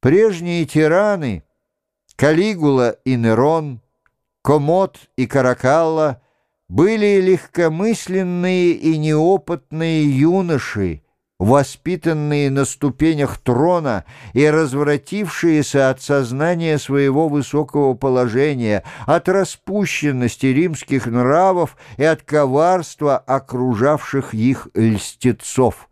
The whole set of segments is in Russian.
Прежние тираны, Калигула и Нерон, Комод и Каракалла, были легкомысленные и неопытные юноши, воспитанные на ступенях трона и развратившиеся от сознания своего высокого положения, от распущенности римских нравов и от коварства окружавших их льстецов.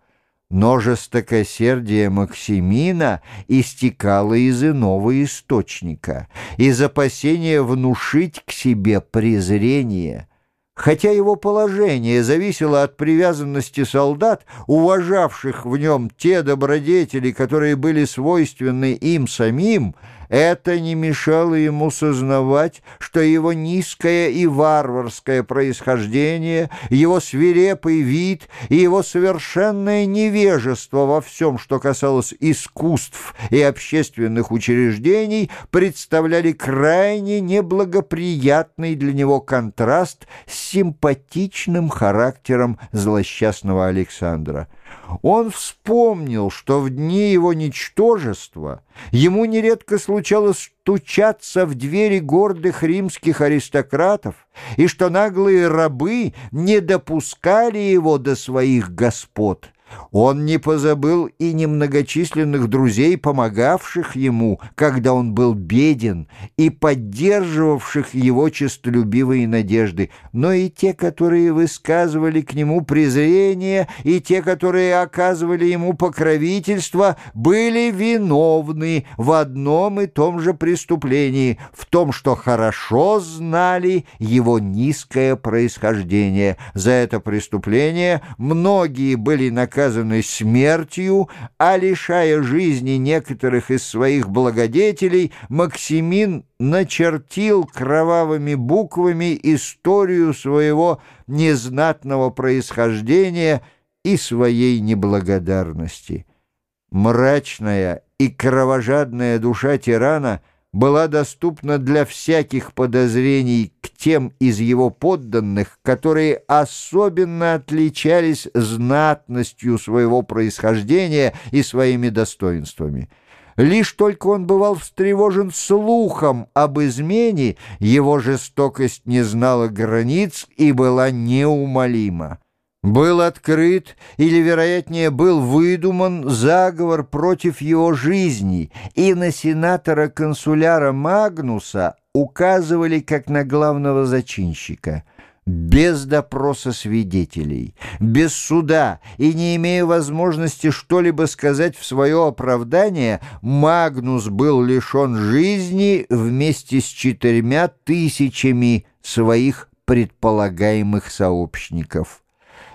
Но жестокосердие Максимина истекало из иного источника, из опасения внушить к себе презрение – Хотя его положение зависело от привязанности солдат, уважавших в нем те добродетели, которые были свойственны им самим, это не мешало ему сознавать, что его низкое и варварское происхождение, его свирепый вид и его совершенное невежество во всем, что касалось искусств и общественных учреждений, представляли крайне неблагоприятный для него контраст с симпатичным характером злосчастного Александра. Он вспомнил, что в дни его ничтожества ему нередко случалось стучаться в двери гордых римских аристократов, и что наглые рабы не допускали его до своих господ. Он не позабыл и немногочисленных друзей, помогавших ему, когда он был беден, и поддерживавших его честолюбивые надежды, но и те, которые высказывали к нему презрение, и те, которые оказывали ему покровительство, были виновны в одном и том же преступлении, в том, что хорошо знали его низкое происхождение. За это преступление многие были наказаны наказанный смертью, а лишая жизни некоторых из своих благодетелей, Максимин начертил кровавыми буквами историю своего незнатного происхождения и своей неблагодарности. Мрачная и кровожадная душа тирана — была доступна для всяких подозрений к тем из его подданных, которые особенно отличались знатностью своего происхождения и своими достоинствами. Лишь только он бывал встревожен слухом об измене, его жестокость не знала границ и была неумолима. Был открыт, или, вероятнее, был выдуман заговор против его жизни, и на сенатора-консуляра Магнуса указывали как на главного зачинщика. Без допроса свидетелей, без суда и не имея возможности что-либо сказать в свое оправдание, Магнус был лишен жизни вместе с четырьмя тысячами своих предполагаемых сообщников.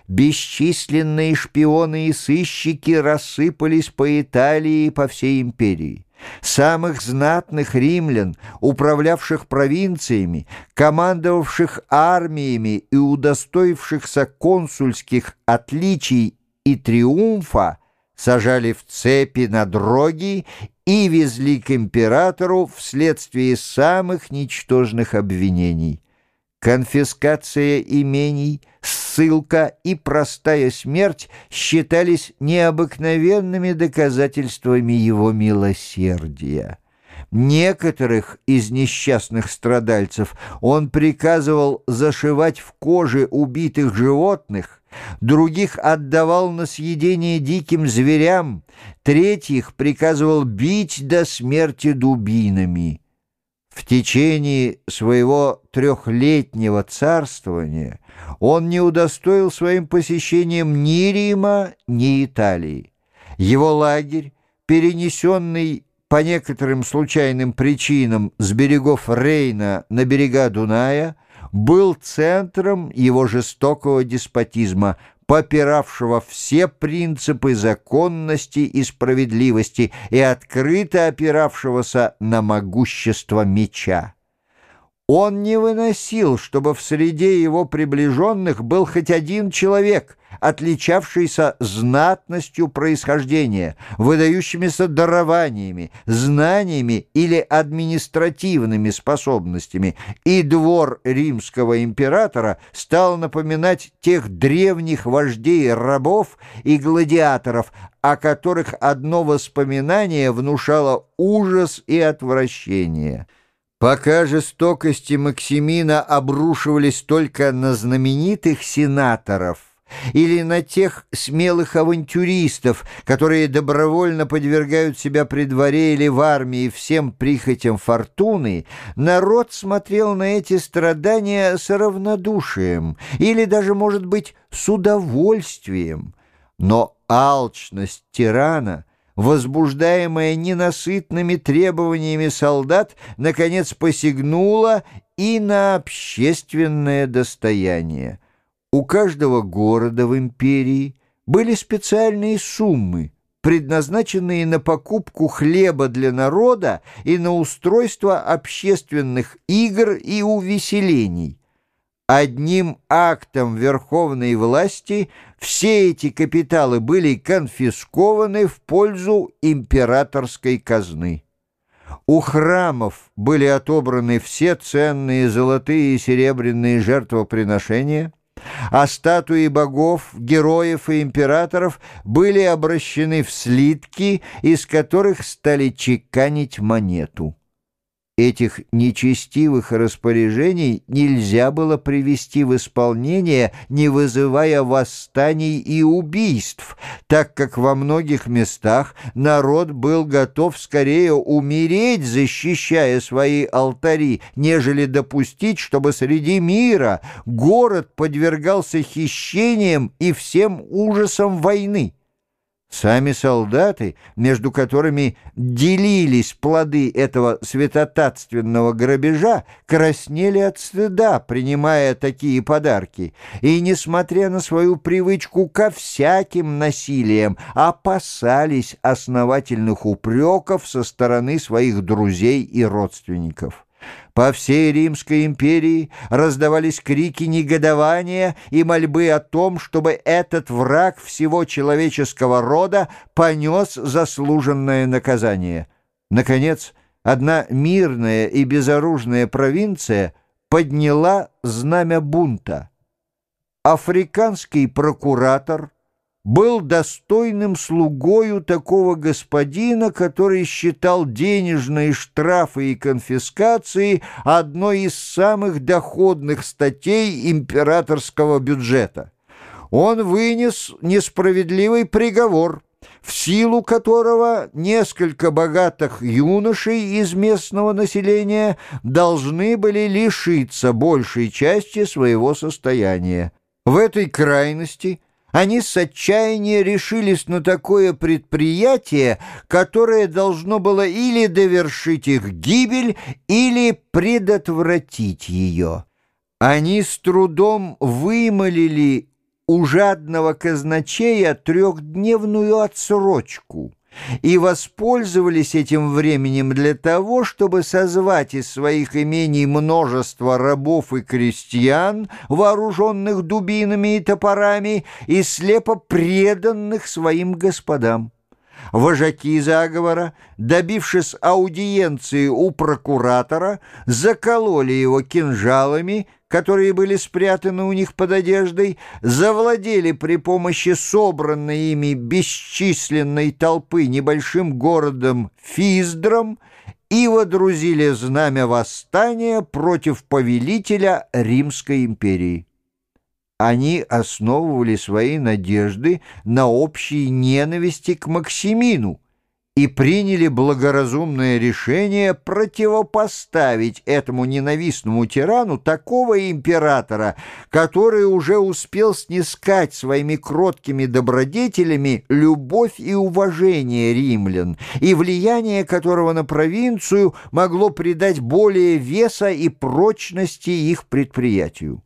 Бесчисленные шпионы и сыщики рассыпались по Италии и по всей империи. Самых знатных римлян, управлявших провинциями, командовавших армиями и удостоившихся консульских отличий и триумфа, сажали в цепи на дроги и везли к императору вследствие самых ничтожных обвинений. Конфискация имений, ссылка и простая смерть считались необыкновенными доказательствами его милосердия. Некоторых из несчастных страдальцев он приказывал зашивать в коже убитых животных, других отдавал на съедение диким зверям, третьих приказывал бить до смерти дубинами. В течение своего трехлетнего царствования он не удостоил своим посещением ни Рима, ни Италии. Его лагерь, перенесенный по некоторым случайным причинам с берегов Рейна на берега Дуная, был центром его жестокого деспотизма, попиравшего все принципы законности и справедливости и открыто опиравшегося на могущество меча. Он не выносил, чтобы в среде его приближенных был хоть один человек, отличавшийся знатностью происхождения, выдающимися дарованиями, знаниями или административными способностями, и двор римского императора стал напоминать тех древних вождей рабов и гладиаторов, о которых одно воспоминание внушало ужас и отвращение. Пока жестокости Максимина обрушивались только на знаменитых сенаторов или на тех смелых авантюристов, которые добровольно подвергают себя при дворе или в армии всем прихотям фортуны, народ смотрел на эти страдания с равнодушием или даже, может быть, с удовольствием. Но алчность тирана — возбуждаемая ненасытными требованиями солдат, наконец посягнула и на общественное достояние. У каждого города в империи были специальные суммы, предназначенные на покупку хлеба для народа и на устройство общественных игр и увеселений. Одним актом верховной власти все эти капиталы были конфискованы в пользу императорской казны. У храмов были отобраны все ценные золотые и серебряные жертвоприношения, а статуи богов, героев и императоров были обращены в слитки, из которых стали чеканить монету. Этих нечестивых распоряжений нельзя было привести в исполнение, не вызывая восстаний и убийств, так как во многих местах народ был готов скорее умереть, защищая свои алтари, нежели допустить, чтобы среди мира город подвергался хищениям и всем ужасам войны. Сами солдаты, между которыми делились плоды этого святотатственного грабежа, краснели от стыда, принимая такие подарки, и, несмотря на свою привычку ко всяким насилиям, опасались основательных упреков со стороны своих друзей и родственников. По всей Римской империи раздавались крики негодования и мольбы о том, чтобы этот враг всего человеческого рода понес заслуженное наказание. Наконец, одна мирная и безоружная провинция подняла знамя бунта. Африканский прокуратор был достойным слугою такого господина, который считал денежные штрафы и конфискации одной из самых доходных статей императорского бюджета. Он вынес несправедливый приговор, в силу которого несколько богатых юношей из местного населения должны были лишиться большей части своего состояния. В этой крайности – они с отчаяния решились на такое предприятие, которое должно было или довершить их гибель, или предотвратить ее. Они с трудом вымолили у жадного казначея трехдневную отсрочку — и воспользовались этим временем для того, чтобы созвать из своих имений множество рабов и крестьян, вооруженных дубинами и топорами, и слепо преданных своим господам. Вожаки заговора, добившись аудиенции у прокуратора, закололи его кинжалами, которые были спрятаны у них под одеждой, завладели при помощи собранной ими бесчисленной толпы небольшим городом Физдром и водрузили знамя восстания против повелителя Римской империи. Они основывали свои надежды на общей ненависти к Максимину, и приняли благоразумное решение противопоставить этому ненавистному тирану такого императора, который уже успел снискать своими кроткими добродетелями любовь и уважение римлян, и влияние которого на провинцию могло придать более веса и прочности их предприятию.